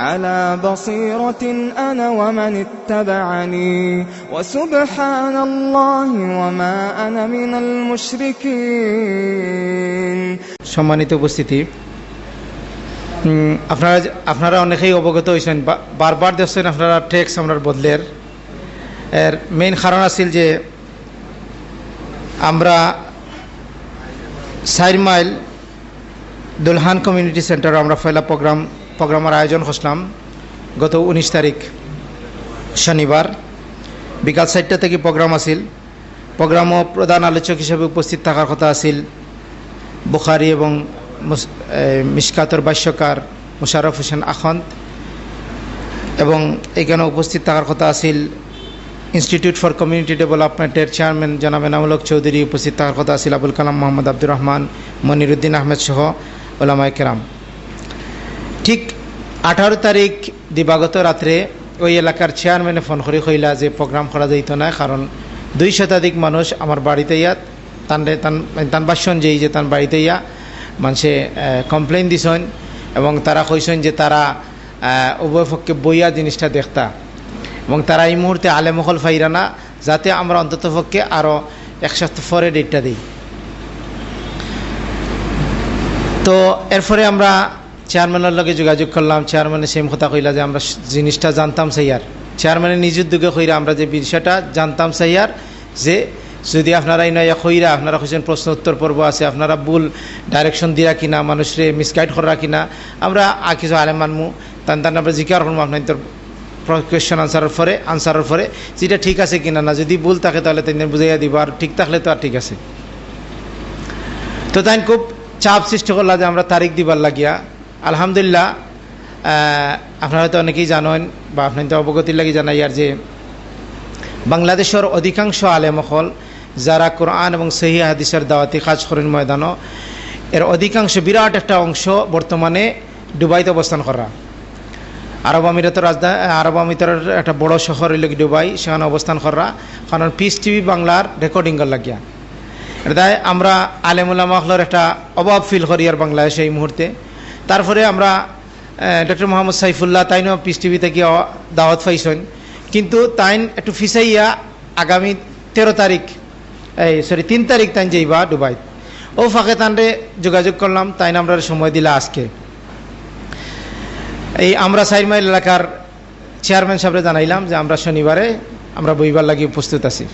على بصيرة أنا ومن اتبعني وسبحان الله وما أنا من المشركين সম্মানিত উপস্থিতি উম, আপনারা আপনারা অনেকেই অবগত হয়েছেন বা- বারবার দেখছেন আপনারা ট্যাক্স আপনার বদলের এর মেইন কারণ আছিল যে আমরা চার মাইল দুলহান কমিউনিটি সেন্টার আমরা পয়লা প্রোগ্রাম প্রোগ্রামের আয়োজন করছিলাম গত উনিশ তারিখ শনিবার। বিকাল চারটা থেকে প্রোগ্রাম আছিল। প্রোগ্রামও প্রধান আলোচক হিসেবে উপস্থিত থাকার কথা আছিল। বুখারি এবং মুস- এ, মিশকাতর ভাষ্যকার মুশারফ হোসেন আখন্দ। এবং এখানে উপস্থিত থাকার কথা আছিল ইনস্টিটিউট ফর কমিউনিটি ডেভেলপমেন্টের চেয়ারম্যান জনাব এনামুলক চৌধুরী। উপস্থিত থাকার কথা আছিল আবুল কালাম মোহাম্মদ আব্দুর রহমান মনিরুদ্দিন আহমেদ সহ ওলামায় কেরাম। ঠিক আঠারো তারিখ দিবাগত রাত্রে ওই এলাকার চেয়ারম্যানে ফোন করে কইলা যে প্রোগ্রাম করা যাইত না, কারণ দুই শতাধিক মানুষ আমার বাড়িতে ইয়া, তান তান তান বাসন যেই যে তান বাড়িতে ইয়া মানুষে কমপ্লেন দিছেন এবং তারা কইছেন যে তারা উভয় পক্ষে বইয়া জিনিসটা দেখতা। এবং তারা এই মুহূর্তে আলেমহল ফাইরা না, যাতে আমরা অন্তত পক্ষে আরও এক সপ্তাহ পরে ডেটটা দিই। তো এরপরে আমরা চেয়ারম্যানের লগে যোগাযোগ করলাম। চেয়ারম্যানে সেম কথা কইলা যে আমরা জিনিসটা জানতাম সাইয়ার। চেয়ারম্যানের নিজ উদ্যোগে কইরা আমরা যে বিষয়টা জানতাম সাইয়ার, যে যদি আপনারা এই নয় কইরা আপনারা কইছেন প্রশ্ন উত্তর পর্ব আছে, আপনারা ভুল ডাইরেকশন দিয়া কিনা, মানুষরে মিসগাইড করা কিনা, আমরা আর কিছু আলেম মানমু। তান তান আমরা জিকার করব আপনার কোয়েশ্চেন আনসারের পরে আনসারের পরে যেটা ঠিক আছে কিনা না। যদি ভুল থাকে তাহলে তাই বুঝাইয়া দিব, আর ঠিক থাকলে তো আর ঠিক আছে। তো তাই খুব চাপ সৃষ্টি করলা যে আমরা তারিখ দিবার লাগিয়া আলহামদুলিল্লাহ আপনারা হয়তো অনেকেই জানেন বা আপনার তো অবগতির লাগি জানাই আর যে বাংলাদেশের অধিকাংশ আলেমহল যারা কোরআন এবং সহি হাদিসের দাওয়াতি কাজ করেন ময়দানও এর অধিকাংশ বিরাট একটা অংশ বর্তমানে দুবাইতে অবস্থান করা। আরব আমিরাতের রাজধানী, আরব আমিরাতের একটা বড় শহর হইল দুবাই, সেখানে অবস্থান করা। কারণ পিস টিভি বাংলার রেকর্ডিং লাগিয়া। তাই আমরা আলেমুল্লামাহলর একটা অভাব ফিল করি আর বাংলাদেশে এই মুহূর্তে। তারপরে আমরা ডক্টর মোহাম্মদ সাইফুল্লাহ তাইনও পিস টিভি থেকে অ- দাওয়াত পাইছেন। কিন্তু তাইন একটু ফিসাইয়া আগামী তেরো তারিখ এই সরি তিন তারিখ তাইন যাইবা দুবাই ও ফাঁকে তানরে যোগাযোগ করলাম, তাইন আমরা সময় দিলা আজকে। এই আমরা সাইড মাইল এলাকার চেয়ারম্যান সাহেবরে জানাইলাম যে আমরা শনিবারে আমরা বইবার লাগি উপস্থিত আছি।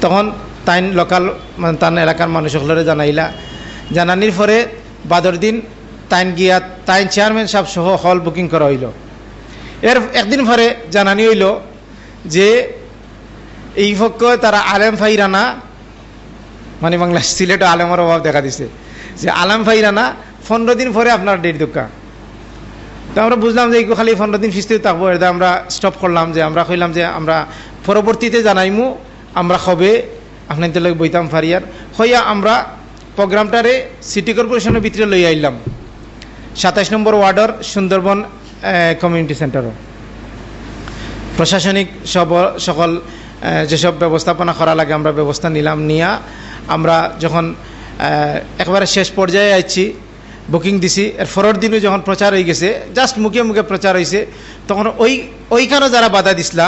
তখন তাইন লোকাল মানে তান এলাকার মানুষ সকলরে জানাইলা। জানানির পরে বাদর দিন, তাইন গিয়া, তাইন চেয়ারম্যান সাহেব সহ হল বুকিং করা হইল। এর একদিন পরে জানানি হইল যে, এই পক্ষ তারা আলেম ফাইরানা মানে বাংলা সিলেট আলেমের অভাব দেখা দিছে, যে আলেম ফাইরানা পনেরো দিন পরে আপনার ডেট দোকা। তো আমরা বুঝলাম যে খালি পনেরো দিন ফিস্তি থাকব, এটা আমরা স্টপ করলাম যে, আমরা কইলাম যে, আমরা পরবর্তীতে জানাইমু, আমরা কবে আপনাদের বইতাম ফারিয়ার, হইয়া আমরা প্রোগ্রামটারে সিটি কর্পোরেশনের ভিতরে লই আইলাম। সাতাইশ নম্বর ওয়ার্ডের সুন্দরবন কমিউনিটি সেন্টারও প্রশাসনিক সব, সকল যেসব ব্যবস্থাপনা করা লাগে আমরা ব্যবস্থা নিলাম, নিয়া আমরা যখন একেবারে শেষ পর্যায়ে আইছি বুকিং দিছি, এর পরের দিনও যখন প্রচার হয়ে গেছে জাস্ট মুখে মুখে প্রচার হয়েছে তখন ওই ওইখানেও যারা বাধা দিছিলা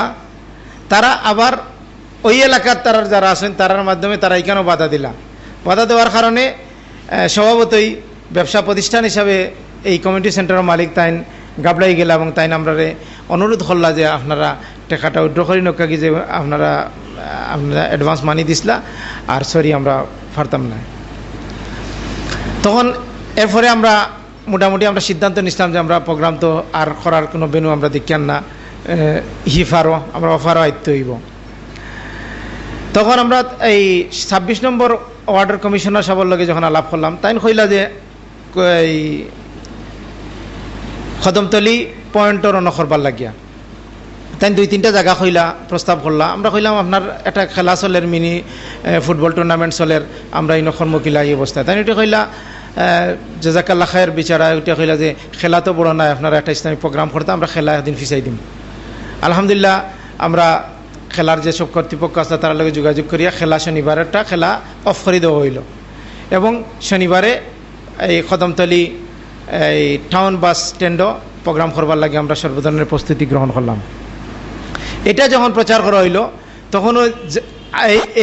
তারা আবার ওই এলাকার তারার যারা আছেন, তারার মাধ্যমে তারা এখানেও বাধা দিলা। বাধা দেওয়ার কারণে স্বভাবতই ব্যবসা প্রতিষ্ঠান হিসাবে এই কমিউনিটি সেন্টারের মালিক তাইন গাবলাই গেলা এবং তাইন আমরা অনুরোধ করলা যে আপনারা টাকাটা উইড্র করি নকা যে আপনারা আপনারা অ্যাডভান্স মানি দিছিলা আর সরি আমরা পারতাম না। তখন এরপরে আমরা মোটামুটি আমরা সিদ্ধান্ত নিছিলাম যে আমরা প্রোগ্রাম তো আর করার কোনো বেনু আমরা দেখিয়ান না হিফারও আমরা অফারও আয়ত্ত হইব। তখন আমরা এই ছাব্বিশ নম্বর ওয়ার্ডের কমিশনার সবার লগে যখন আলাপ করলাম তাই কইলা যে, এই কদমতলি পয়েন্টর অন করবার লাগিয়া। তাই দুই তিনটা জায়গা কইলা, প্রস্তাব করলা। আমরা কইলাম, আপনার একটা খেলা চলের, মিনি ফুটবল টুর্নামেন্ট চলের, আমরা ইন সন্মুখীলা এই অবস্থা তাই এটা কইলা জেজাকাল্লা খায়ের বিচারা ওইটা কইলা যে, খেলা তো বড় নাই, আপনারা একটা ইসলামিক প্রোগ্রাম করতে, আমরা খেলা একদিন ফিসাই দিম। আলহামদুলিল্লাহ, আমরা খেলার যেসব কর্তৃপক্ষ আছে তার লগে যোগাযোগ করিয়া খেলা শনিবারেরটা খেলা অফ করে দেওয়া হইল। এবং শনিবারে এই কদমতলি এই টাউন বাস স্ট্যান্ডও প্রোগ্রাম করবার লাগে আমরা সর্বধরনের প্রস্তুতি গ্রহণ করলাম। এটা যখন প্রচার করা হইল তখনও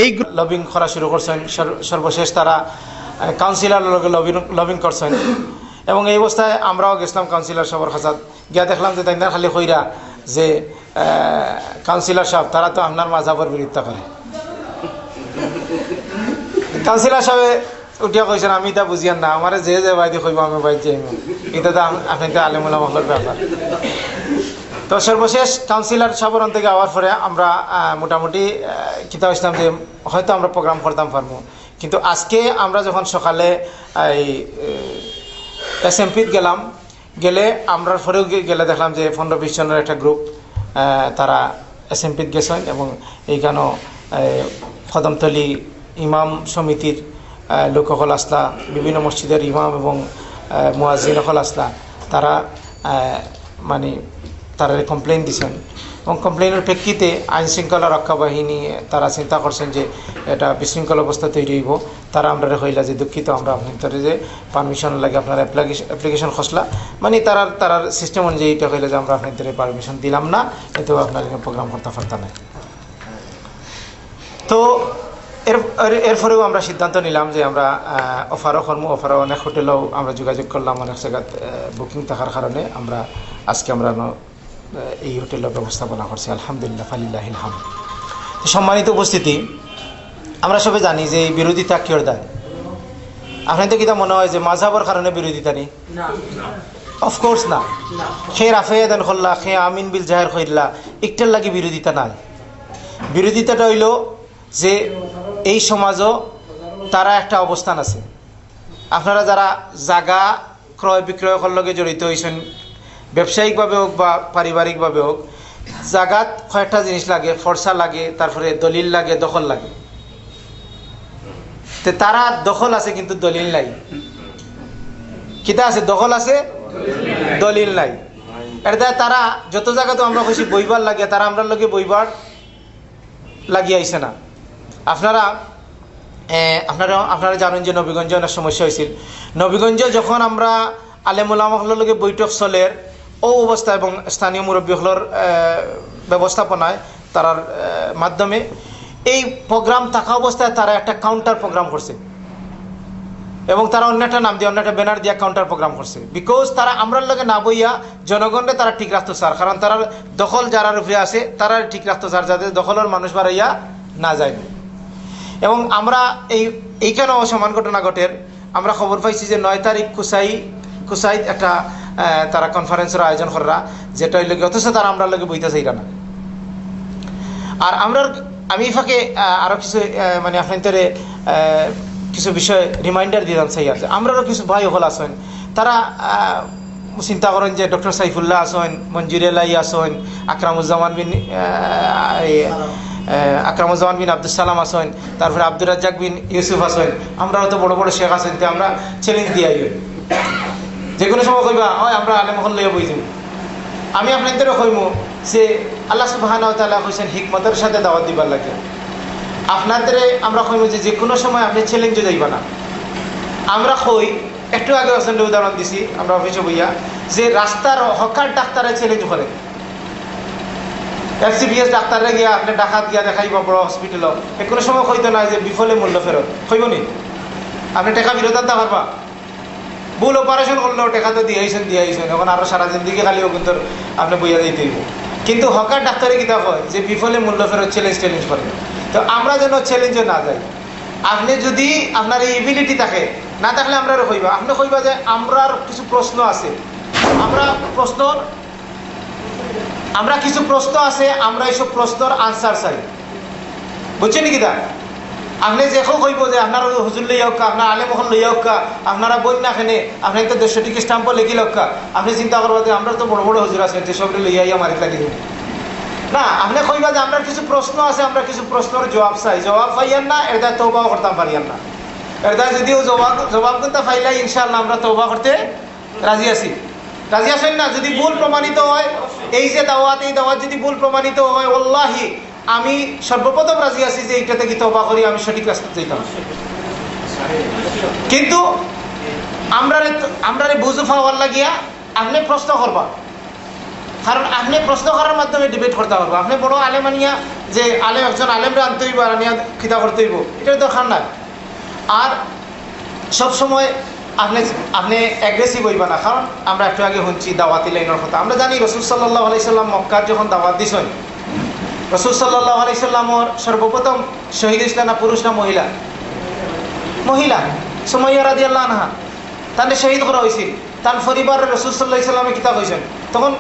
এই লবিং করা শুরু করছেন। সর্বশেষ তারা কাউন্সিলর লগে লবিং লবিং করছেন। এবং এই অবস্থায় আমরাও গেছিলাম কাউন্সিলর সবার খাসাত গিয়া দেখলাম যে তাই খালি কইরা যে কাউন্সিলর সাহেব, তারা তো আপনার মাঝাবের বিরোধিতা করে। কাউন্সিলর সাহেব উঠিয়া কইছেন, আমি তা বুঝিয়ান না, আমার যে যে বাইদি কইব, আমি বাইদ যাইম এটা তো আপনি তো আলিমুল্লাহ মহলের ব্যাপার। তো সর্বশেষ কাউন্সিলর সাবরণ থেকে আওয়ার পরে আমরা মোটামুটি কিতাব ইসলাম যে হয়তো আমরা প্রোগ্রাম করতাম পারব কিন্তু আজকে আমরা যখন সকালে এই এস এম এমপিত গেলাম, গেলে আমরা পরেও গেলে দেখলাম যে পনেরো বিশ জনের একটা গ্রুপ তারা এসএমপিতে গেছেন এবং এইখানেও কদমতলি ইমাম সমিতির লোকসকল আসলা, বিভিন্ন মসজিদের ইমাম এবং মোয়াজিনসকল আসলা, তারা মানে তারা কমপ্লেন দিছেন। এবং কমপ্লেনের প্রেক্ষিতে আইন শৃঙ্খলা রক্ষা বাহিনী, তারা চিন্তা করছেন যে এটা বিশৃঙ্খল অবস্থা তৈরি হইব। তারা আমরা হইলা যে দুঃখিত, আমরা আপনার যে পারমিশন লাগে আপনার অ্যাপ্লিকেশন খসলা। মানে তারা, তারার সিস্টেম অনুযায়ী এটা হইলে যে আমরা আপনাদের পারমিশন দিলাম না এতেও আপনার প্রোগ্রাম করতে পারতাম না। তো এর এরপরেও আমরা সিদ্ধান্ত নিলাম যে আমরা অফারও কর্ম, অফারও অনেক হোটেলেও আমরা যোগাযোগ করলাম অনেক জায়গায় বুকিং থাকার কারণে। আমরা, আজকে আমরা এই হোটেলের ব্যবস্থাপনা করছি আলহামদুলিল্লাহ ফালিল্লাহিল হাম সম্মানিত উপস্থিতি আমরা সবাই জানি যে এই বিরোধিতা কিয়র দায়? আপনার তো কিতা মনে হয় যে মাঝাবর কারণে বিরোধিতা নেই? অফকোর্স না। খে রাফে দেন করলা খে আমিন বিল জাহের কইল্লা একটার লাগে বিরোধিতা নাই। বিরোধিতাটা হইল যে এই সমাজও তারা একটা অবস্থান আছে। আপনারা যারা জাগা ক্রয় বিক্রয়ের লগে জড়িত হয়েছেন ব্যবসায়িকভাবে হোক বা পারিবারিকভাবে হোক, জাগাত কয়েকটা জিনিস লাগে, ফর্সা লাগে, তারপরে দলিল লাগে, দখল লাগে। তে তারা দখল আছে কিন্তু দলিল নাই। কিতা আছে? দখল আছে? দলিল নাই। এটা তারা যত জায়গাতে আমরা কইছি বইবার লাগে তারা আমরা লগে বইবার লাগিয়ে আইছে না। আপনারা আপনারা আপনারা জানেন যে নবীগঞ্জ অনেক সমস্যা হয়েছিল নবীগঞ্জে যখন আমরা আলেমুল্লাহর লগে বৈঠক চলের ও অবস্থা এবং স্থানীয় মুরব্বীগুলোর ব্যবস্থাপনায় তার মাধ্যমে এই প্রোগ্রাম থাকা অবস্থায় তারা একটা কাউন্টার প্রোগ্রাম করছে। এবং তারা অন্য একটা নাম দিয়ে, অন্য একটা ব্যানার দিয়ে কাউন্টার প্রোগ্রাম করছে। বিকজ তারা আমরার লগে না বইয়া জনগণে তারা ঠিক রাখতো স্যার কারণ তারা দখল যারা রূপে আছে তারা ঠিক রাখতো স্যার যাতে দখলের মানুষ বাড়াইয়া না যায়। এবং আমরা এই, এইখানেও সমান ঘটনা ঘটের। আমরা খবর পাইছি যে নয় তারিখ কুসাই কুসাইদ একটা তারা কনফারেন্সের আয়োজন করা যেটা হইলে অথচ তারা আমরা লগে বইতে চাইরা না। আর আমরা আমি ফাঁকে আরও কিছু মানে আপনাদের কিছু বিষয় রিমাইন্ডার দিলাম চাই আছে আমরারও কিছু ভাই হল আসেন তারা চিন্তা করেন যে ডক্টর সাইফুল্লাহ আসেন মঞ্জুর এলাই আসেন আকরামুজ্জামান বিন আকরামুজ্জামান বিন আব্দুল সালাম আসেন তারপরে আব্দুর রাজ্জাক বিন ইউসুফ আসেন আমরাও তো বড় বড় শেখ আসেন আমরা চ্যালেঞ্জ দিয়ে যে কোনো সময় কইবা হয় আমরা আলেম হল লইয়া বই আমি আপনাদেরও কইমু যে আল্লাহ সুবাহানা তালা কইছেন হিকমতের সাথে দাওয়াত দিবার লাগে। আপনাদের আমরা কইমু যে যে কোনো সময় আপনি চ্যালেঞ্জে যাইবা না। আমরা কই, একটু আগে আসেন উদাহরণ দিছি, আমরা অফিসে বইয়া, যে রাস্তার হকার ডাক্তারে চ্যালেঞ্জ করে। এফসিবিএস ডাক্তারে গিয়া আপনি ডাকাত গিয়া দেখাইব বড় হসপিটাল কোনো সময় কইতো না যে বিফলে মূল্য ফেরত। কইব নি আপনি টাকা ফেরত আনতে পারবা ভুল অপারেশন করলেও টাকা তো দিয়েছেন দিয়েছেন। এখন আরও সারা জিন্দিগি খালিও কিন্তু আপনি বইয়া দিতে কিন্তু হকার ডাক্তারে কিতা হয় যে বিফলে মূল্য ফেরত চ্যালেঞ্জ চ্যালেঞ্জ করে। তো আমরা যেন চ্যালেঞ্জে না যাই। আপনি যদি আপনার এই ইবিলিটি থাকে, না থাকলে আমরা কইবা আপনি কইবা যে আমরার কিছু প্রশ্ন আছে। আমরা প্রশ্ন আমরা কিছু প্রশ্ন আছে, আমরা এইসব প্রশ্নর আনসার চাই। বুঝছেন কি তা? আপনি যে কইব যে আপনার হুজুর লই হোক, আপনার আলেম এখন লই হোক, আপনারা না খেনে আপনি তো দেড়শো টিকি স্টাম্প লিখি হোক আপনি চিন্তা করব যে আমরা তো বড় বড় হুজুর আছেন যে সব লইয়া ইয়া মারি লাগি না, আপনি কইবা যে আমরা কিছু প্রশ্ন আছে, আমরা কিছু প্রশ্নের জবাব চাই। জবাব পাইয়ান না এটা তৌবাও করতাম পারিয়ান না। এটা যদিও জবাব জবাব করতে পাইলাই ইনশাল্লাহ আমরা তৌবা করতে রাজি আছি। রাজি আছেন না? যদি ভুল প্রমাণিত হয়, এই যে দাওয়াত, এই দাওয়াত যদি ভুল প্রমাণিত হয় ওল্লাহি আমি সর্বপ্রথম রাজি আছি যে এইটা থেকে তৌবা করি, আমি সঠিক রাস্তা যেতাম। কিন্তু আমরা আমরা বুঝু পাওয়ার লাগিয়া আপনি প্রশ্ন করবা। কারণ আপনি প্রশ্ন করার মাধ্যমে ডিবেট করতে পারব। আপনি বড় আলেম আনিয়া যে আলেম একজন আলেমরা আনতে হইব আর আনিয়া খিতা করতে হইব, এটার দরকার নাই। আর সব সময় আপনি আপনি অ্যাগ্রেসিভ হইবা না। কারণ আমরা একটু আগে শুনছি দাওয়াতি লাইনের কথা। আমরা জানি রসুল সাল্লাহ আলাইসাল্লাম মক্কার যখন দাওয়াত দিছেন রসুল সাল্লাহ আলাইসাল্লামর সর্বপ্রথম শহীদ ইসলাম না পুরুষ না মহিলা? মহিলা। সময় রাজি আল্লাহ আনহা তাহলে শহীদ করা হয়েছিল। তার পরিবারের রসুল সাল্লাহ ইসলামে কিতাব হয়েছেন তখন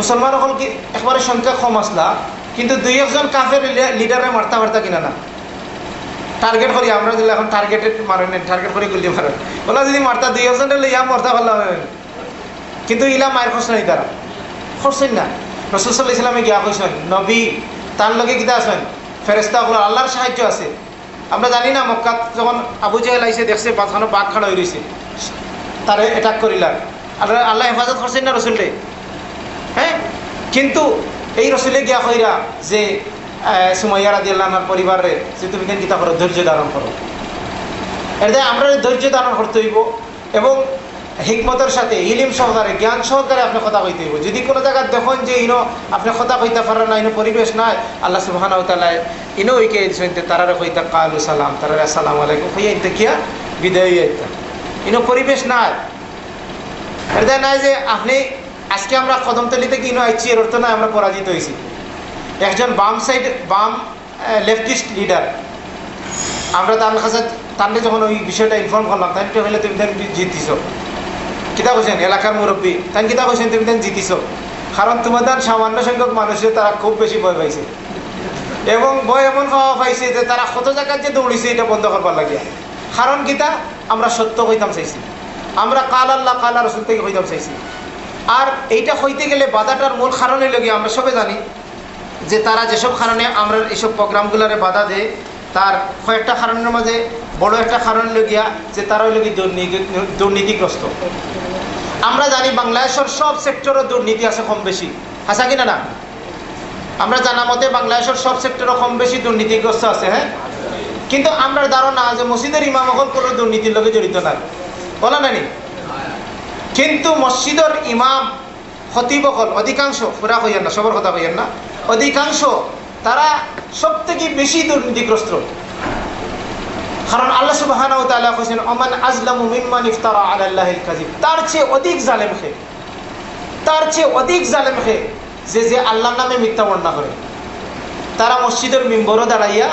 মুসলমান হল কি একবারে সংখ্যা কম আসলা, কিন্তু দুই একজন কাফের লিডারে মারতা মারতা কিনা না। টার্গেট করি, আমরা যদি এখন টার্গেটেড মারেন টার্গেট করে, গুলি মারেন। ওলা যদি মারতা, দুই একজনের ইয়া মরতা ভালো কিন্তু ইলা মায়ের খরচ নাই তারা। খরচেন না। রসুল সাল্লাহ ইসলামে গিয়া কইছেন, নবী তার লগে কিতা আছেন ফেরেস্তা আল্লাহর সাহায্য আছে। আমরা জানি না, মক্কাত যখন আবু জাহেল আইসে দেখছে পাঁচখানো বাঘ খাড়া হয়ে রয়েছে তারে অ্যাটাক করিলার আল্লাহ আল্লাহ হেফাজত করছেন না রসুলরে? হ্যাঁ? কিন্তু এই রসুলে গিয়া কইরা যে সুমাইয়া রাদি আল্লাহর পরিবারে যে তুমি কেন কিতা করো? ধৈর্য ধারণ করো। এটা আমরা ধৈর্য ধারণ করতে হইব। এবং হিকমতের সাথে, ইলিম সহকারে জ্ঞান সহকারে আপনি কথা কইতে হইব। যদি কোনো জায়গায় দেখুন যে ইনো আপনি কথা কইতে পারেন না, ইনো পরিবেশ নাই, আল্লাহ সুবাহান তালায় ইনো ইকে শুনতে তারারে কইতা, কালু সালাম, তারারে আসসালাম আলাইকুম হইয়া ইনতে কিয়া বিদায় হইয়া ইনো পরিবেশ নাই। এটা নাই যে আপনি, আজকে আমরা কদমতলিতে কি ইনো আইছি, এর অর্থ নয় আমরা পরাজিত হয়েছি একজন বাম সাইড, বাম লেফটিস্ট লিডার আমরা তার কাছে তাহলে যখন ওই বিষয়টা ইনফর্ম করলাম তাই হইলে তুমি জিতিস কিতা কৈছেন এলাকার মুরব্বী তাই কিতা কৈছেন তুমি তাই জিতিস কারণ তোমাদের সামান্য সংখ্যক মানুষের তারা খুব বেশি ভয় পাইছে। এবং ভয় এমন পাওয়া পাইছে যে তারা কত জায়গায় যে দৌড়িছে, এটা বন্ধ করবার লাগিয়া। কারণ কিতা আমরা সত্য হইতাম চাইছি। আমরা কাল আল্লাহ, কাল রসুল থেকে হইতাম চাইছি। আর এইটা হইতে গেলে বাধাটার মূল কারণে লগে আমরা সবে জানি যে তারা যেসব কারণে আমরা এইসব প্রোগ্রামগুলোরে বাধা দেয় তার কয়েকটা কারণের মাঝে বড় একটা কারণ লগিয়া যে তারা হইল কি দুর্নীতিগ্রস্ত। আমরা জানি বাংলাদেশের সব সেক্টরও দুর্নীতি আছে কম বেশি। হাসা কিনা না? আমরা জানা মতে বাংলাদেশের সব সেক্টরও কম বেশি দুর্নীতিগ্রস্ত আছে হ্যাঁ? কিন্তু আমরা ধারণা যে মসজিদের ইমামকল কোনো দুর্নীতির লগে জড়িত নাই। বলা নানি কিন্তু মসজিদের ইমাম হতিবকল অধিকাংশ পুরা হইয়ান না, সবার কথা হইয়ান না, অধিকাংশ তারা সব থেকে বেশি দুর্নীতিগ্রস্ত। কারণ আল্লাহ সুবাহান অমান আজলামু মিম্মান ইফতারা আল্লাহিল কাজিব তার চেয়ে অধিক জালেম খে তার চেয়ে অধিক জালেম খে যে যে আল্লাহর নামে মিথ্যা বর্ণনা করে। তারা মসজিদের মিম্বরও দাঁড়াইয়া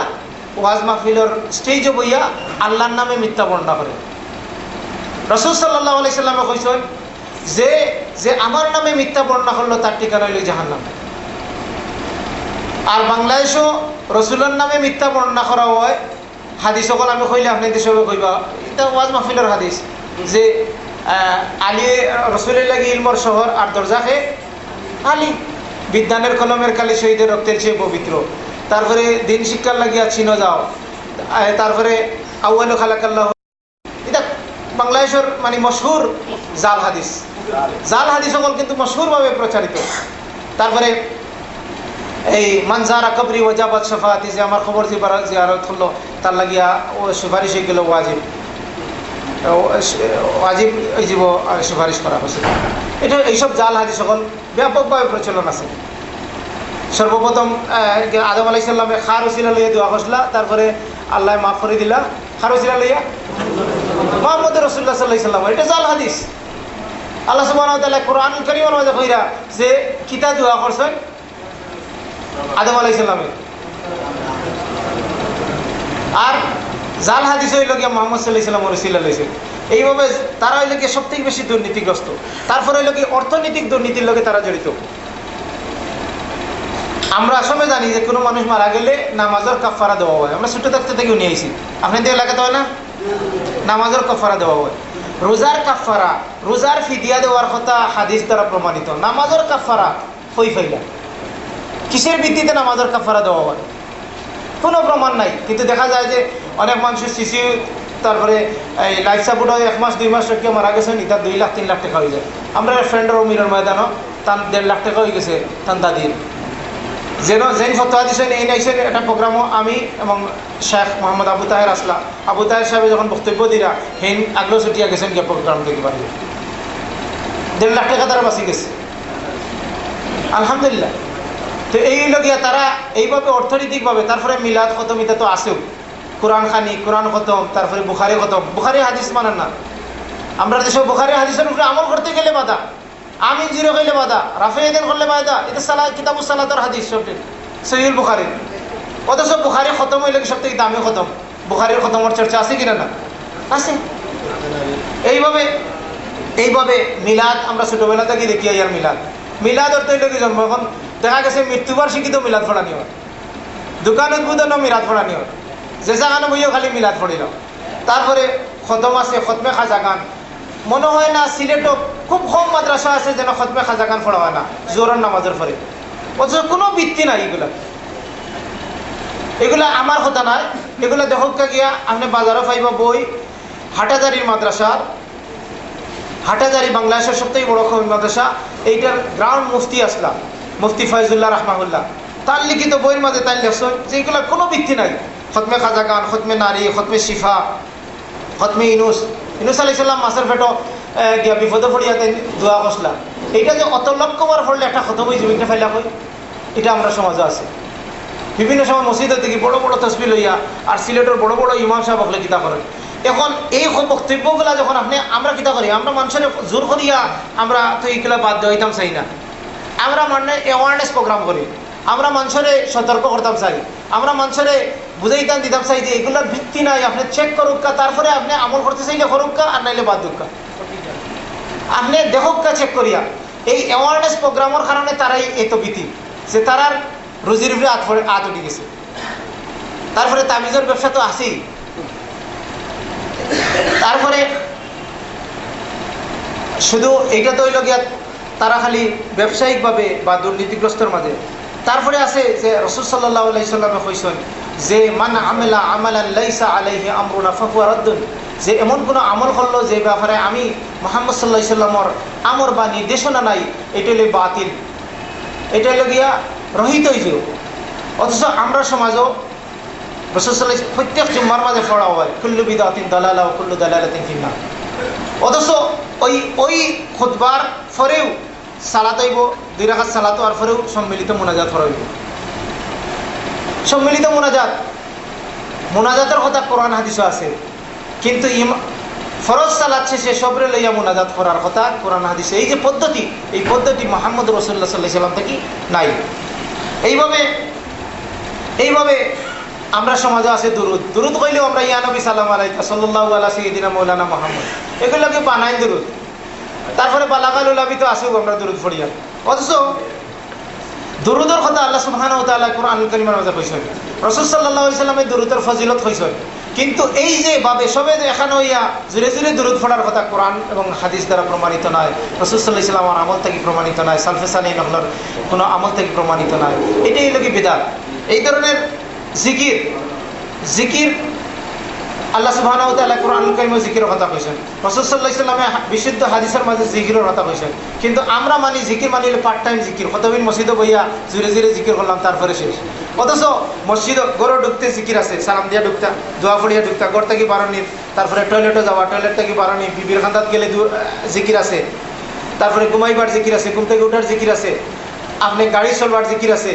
ওয়াজ মাহফিলর স্টেজে বইয়া আল্লাহর নামে মিথ্যা বর্ণনা করে। রসুল সাল্লাহ আলাইসাল্লামে কইছেন, যে যে আমার নামে মিথ্যা বর্ণনা করল, তার ঠিকানা হইল জাহান নামে আর বাংলাদেশও রসুলের নামে মিথ্যা বর্ণনা করা হয়। হাদিস সকল আমি কইলে আপনি সবে কইবা। এটা ওয়াজ মাহফিলের হাদিস। যে আলী রসুলের লাগি ইলমর শহর আর দরজাকে আলী। বিজ্ঞানের কলমের কালি শহীদের রক্তের চেয়ে পবিত্র। তারপরে দিন শিক্ষার লাগিয়া চিনো যাও। তারপরে আউ্বালু খালাকাল্লাহ। এটা বাংলাদেশের মানে মশহুর জাল হাদিস। জাল হাদিস সকল কিন্তু মশহুরভাবে প্রচারিত। তারপরে এই মানজারা কবরি ওজাবাদ সফাতি যে আমার খবর জিয়ারত হলো, তার লাগিয়া ও সুপারিশ হয়ে গেল ওয়াজিব। ওয়াজিব এই জীব সুপারিশ করা হয়েছে। এটা এইসব জাল হাদি সকল ব্যাপকভাবে প্রচলন আছে। সর্বপ্রথম আদম আলাইসাল্লামে খার উসিলা লইয়া দোয়া করছিলা তারপরে আল্লাহ মাফ করে দিলা, খার উসিলা লইয়া মোহাম্মদ রসুল্লাহ সাল্লাহ সাল্লাম। এটা জাল হাদিস। আল্লাহ সুবাহ কোরআন করিমের যে কিতা দোয়া করছেন আদম আলাইসাল্লামে আর জাল হাদিস হইল গিয়া মোহাম্মদ সাল্লাহ ইসলাম রসিল্লা লইছে এইভাবে তারা হইল গিয়ে সব থেকে বেশি দুর্নীতিগ্রস্ত। তারপর হইল কি অর্থনৈতিক দুর্নীতির লগে তারা জড়িত। আমরা আসলে জানি যে কোনো মানুষ মারা গেলে নামাজের কাফারা দেওয়া হয়। আমরা ছোট থাকতে থেকে নিয়ে আইসি আপনাদের এলাকাতে হয় না? নামাজের কাফারা দেওয়া হয়। রোজার কাফারা রোজার ফিদিয়া দেওয়ার কথা হাদিস দ্বারা প্রমাণিত। নামাজের কাফারা হই ফাইলা কিসের ভিত্তিতে নামাজের কাফারা দেওয়া হয়? কোনো প্রমাণ নাই। কিন্তু দেখা যায় যে অনেক মানুষের শিশু, তারপরে এই লাইফ সাপোর্ট হয়, এক মাস, দুই মাস কেউ মারা গেছে নি তার দুই লাখ, তিন লাখ টাকা হয়ে যায়। আমরা ফ্রেন্ডের অমিরের ময়দানও তার দেড় লাখ টাকা হয়ে গেছে, তার দাদির। যেন যেন ফতোয়া দিছেন এই নাইছেন একটা প্রোগ্রামও আমি এবং শেখ মোহাম্মদ আবু তাহের আসলা আবু তাহের সাহেব যখন বক্তব্য দিরা হেন আগলো ছুটিয়া গেছেন গিয়ে প্রোগ্রাম দেখি পারবে দেড় লাখ টাকা তারা বাঁচি গেছে। আলহামদুলিল্লাহ। তো এই লগিয়া তারা এইভাবে অর্থনৈতিকভাবে, তারপরে মিলাদ খতম ইতা তো আসেও। কোরআন খানি, কোরআন খতম, তারপরে বুখারি খতম। বুখারি হাদিস মানেন না। আমরা যেসব বুখারি হাদিসের উপরে আমল করতে গেলে বাধা আমি জিরো গেলে বাধা রাফে এদিন করলে বাধা, এটা সালা কিতাবু সালাতর হাদিস সবটি সহিউল বুখারি। অথচ বুখারি খতম হইলে সব থেকে দামি খতম? বুখারির খতমের চর্চা আছে কিনা না? আছে। এইভাবে এইভাবে মিলাদ আমরা ছোটবেলা থেকে দেখি আর মিলাদ। মিলাদ অর্থ হইল কি জন্ম? এখন দেখা গেছে মৃত্যুবার্ষিকীত মিলাদ ফোড়ানি হয় দোকান উদ্বোধন মিলাদ ফোড়ানি হয় যে জাগানো বইও খালি মিলাদ ফড়িল। তারপরে খতম আছে খতমে খাজা গান মনে হয় না সিলেটও খুব কম মাদ্রাসা আছে যেন খতমে খাজা গান ফোড়া হয় না জোরের নামাজের পরে। অথচ কোনো ভিত্তি নাই এগুলা এগুলা আমার কথা নাই। এগুলা দেখকা গিয়া আপনি বাজারও পাইব বই, হাটাজারির মাদ্রাসার হাটাজারি বাংলাদেশের সবথেকে বড় কবি মাদ্রাসা। এইটার গ্রাউন্ড মুফতি আসলাম। মুফতি ফয়জুল্লাহ রহমাহুল্লাহ। তার লিখিত বইয়ের মাঝে তাই লেখছেন যে কোনো ভিত্তি নাই। খতমে খাজা গান খতমে নারী, খতমে শিফা, খতমে ইনুস। ইনুস আলি সাল্লাম মাছের ফেটো গিয়া বিপদে পড়িয়াতে দোয়া কসলা এইটা যে অত লক্ষবার পড়লে একটা খতম জীবিকা ফাইলা হয়, এটা আমরা সমাজে আছে। বিভিন্ন সময় মসজিদের দিকে বড় বড় তসবি লইয়া আর সিলেটের বড় বড় ইমাম সাহেব হলে কিতা করেন এখন এই বক্তব্যগুলা যখন আপনি আমরা কিতা করি, আমরা মানুষের জোর করিয়া আমরা তো এইগুলা বাদ দিতাম চাই না। আমরা মানে অ্যাওয়ারনেস প্রোগ্রাম করি। আমরা মানুষের সতর্ক করতাম চাই। আমরা মানুষের বুঝাইতাম, দিতাম চাই যে এগুলোর ভিত্তি নাই, আপনি চেক করুকা তারপরে আপনি আমল করতে চাইলে করুকা আর নাইলে বাদ দুকা আপনি দেখুকা চেক করিয়া। এই অ্যাওয়ারনেস প্রোগ্রামের কারণে তারাই এত ভীতি যে তারার রুজির উপরে পড়ে, আত উঠে গেছে। তারপরে তামিজের ব্যবসা তো আছেই। তারপরে শুধু এইটা তো হইল গিয়া তারা খালি ব্যবসায়িকভাবে বা দুর্নীতিগ্রস্তর মাঝে। তারপরে আছে যে রসুল সাল্লাহ আলাইসাল্লামে যে, মান আমেলা আমালান আলাইহি আমরুনা ফাকুয়া রদ্দুন। যে এমন কোনো আমল করল যে ব্যাপারে আমি মোহাম্মদ সাল্লাহ সাল্লামর আমর বা নির্দেশনা নাই, এটা হলো বাতিল। এটা হলো গিয়া রহিত হয়েছিল অথচ আমরা সমাজও রসুল্লাহ প্রত্যেক জুম্মার মাঝে পড়া হয়, কুল্লু বিদাতিন দালালা ও কুল্লু দালালাতিন ফিন্না অথচ ওই ওই খুদবার পরেও সালাত হইব দুই রাখাত সালাত হওয়ার পরেও সম্মিলিত মোনাজাত হইব। সম্মিলিত মোনাজাত। মোনাজাতের কথা কোরআন হাদিসও আছে। কিন্তু ফরজ সালাদ শেষে সবরে লইয়া মোনাজাত করার কথা কোরআন হাদিসে। এই যে পদ্ধতি, এই পদ্ধতি মোহাম্মদ রসুল্লাহ সাল্লাহ সাল্লাম থেকে নাই। এইভাবে এইভাবে আমরা সমাজে আছে দুরুদ। দুরুদ কইলেও আমরা ইয়ানবী সালাম আলাইকা সাল্লাহ আল্লাহ সঈদিনা মৌলানা মোহাম্মদ। এগুলোকে বানাই দুরুদ। তারপরে বালাকাল উলাবি তো আসুক, আমরা দুরুদ ফড়িয়া অথচ দুরুদের কথা আল্লাহ সুবহান ও তাআলা কোরআন কারীমের মধ্যে কইছেন। রাসূল সাল্লাল্লাহু আলাইহি দুরুদের ফজিলত কইছেন। কিন্তু এই যে ভাবে সবে এখানে হইয়া জুড়ে জুড়ে দুরুদ ফোড়ার কথা কোরআন এবং হাদিস দ্বারা প্রমাণিত নয় রসুল সাল্লাহ ইসলামের আমল থেকে প্রমাণিত নয় সালফে সালি নহলর কোনো আমল থেকে প্রমাণিত নয় এটাই লোক বিদাত এই ধরনের জিকির জিকির আল্লাহ সুবহান কোরআন কারিমে জিকিরের কথা রসুল্লাহ ইসলামে বিশুদ্ধ হাদিসের মাঝে জিকিরের কথা কইছেন। কিন্তু আমরা মানি জিকির মানিলে পার্ট টাইম জিকির। কতদিন মসজিদে বইয়া জুড়ে জুড়ে জিকির করলাম, তারপরে শেষ। অথচ মসজিদ গড়ে ঢুকতে জিকির আছে, সালাম দিয়া ঢুকতা, দোয়া ফড়িয়া ঢুকতা গড় থেকে বারণির তারপরে টয়লেটে যাওয়া টয়লেট থেকে বারণি বিবির খান্দাত গেলে জিকির আছে। তারপরে ঘুমাইবার জিকির আছে, ঘুম থেকে উঠার জিকির আছে। আপনি গাড়ি চলবার জিকির আছে।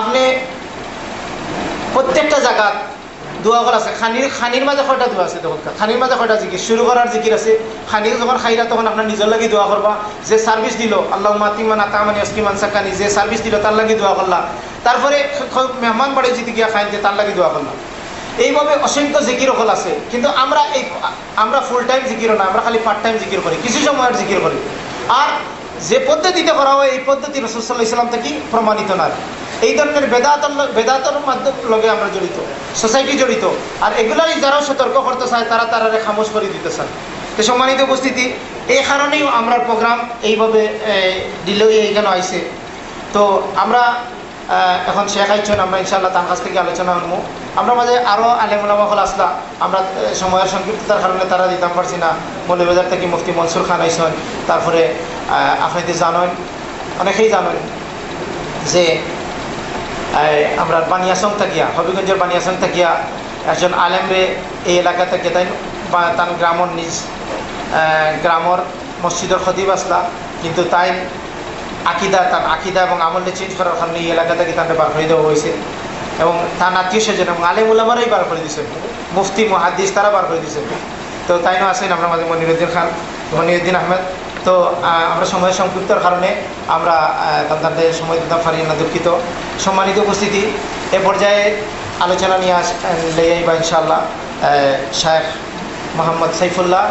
আপনি প্রত্যেকটা জায়গা দোয়া করা আছে। খানির খানির মাঝে কয়টা দোয়া আছে তখন খানির মাঝে কয়টা জিকির? শুরু করার জিকির আছে। খানির যখন খাইরা তখন আপনার নিজের লাগি দোয়া করবা। যে সার্ভিস দিল আল্লাহ মাতিমান আতামানি অস্কিমান সাকানি যে সার্ভিস দিল, তার লাগি দোয়া করলা। তারপরে মেহমান বাড়ি যদি গিয়া খাইন, যে তার লাগি দোয়া করলাম এইভাবে অসংখ্য জিকির হল আছে। কিন্তু আমরা এই, আমরা ফুল টাইম জিকিরও না, আমরা খালি পার্ট টাইম জিকির করি, কিছু সময়ের জিকির করি। আর যে পদ্ধতিতে করা হয়, এই পদ্ধতি রসুল্লাহ ইসলাম থেকে প্রমাণিত নয়। এই ধরনের বেদাতর বেদাতর মাধ্যম লগে আমরা জড়িত সোসাইটি জড়িত। আর এগুলারই যারা সতর্ক করতে চায় তারা তারা খামোশ করে দিতে চায় তো সম্মানিত উপস্থিতি, এই কারণেই আমরা প্রোগ্রাম এইভাবে দিলেই এইখানে আইসে তো আমরা এখন শেখ আইছেন, আমরা ইনশাল্লাহ তার কাছ থেকে আলোচনা শুনব আমরা মাঝে আরও আলেমুলামা হল আসলা, আমরা সময়ের সংক্ষিপ্ততার কারণে তারা দিতাম পারছি না। মৌলবাজার থেকে মুফতি মনসুর খান আইসন তারপরে আপনি জানেন, অনেকেই জানেন যে আমরা বানিয়াসং থাকিয়া, হবিগঞ্জের বানিয়াসং থাকিয়া একজন আলেমরে এই এলাকা থেকে তাই তার গ্রামর নিজ গ্রামর মসজিদের খতিব আসলা, কিন্তু তাই আকিদা, তার আকিদা এবং আমলে চেঞ্জ করার কারণে এই এলাকা থেকে তাকে বার করে দেওয়া হয়েছে। এবং তার আত্মীয় স্বজন এবং আলেম উলামারাই বার করে দিয়েছেন। মুফতি মহাদিস তারা বার করে দিয়েছেন। তো তাই না আছেন, আমরা মাঝে মনিরুদ্দিন খান, মনিরুদ্দিন আহমেদ তো আমরা সময় সংক্ষিপ্তর কারণে আমরা তাদের সময় দিতে পারি না দুঃখিত। সম্মানিত উপস্থিতি, এ পর্যায়ে আলোচনা নিয়ে আস বা ইনশাআল্লাহ। শেখ মোহাম্মদ সাইফুল্লাহ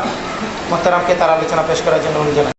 মোহতারামকে তার আলোচনা পেশ করার জন্য জানাই।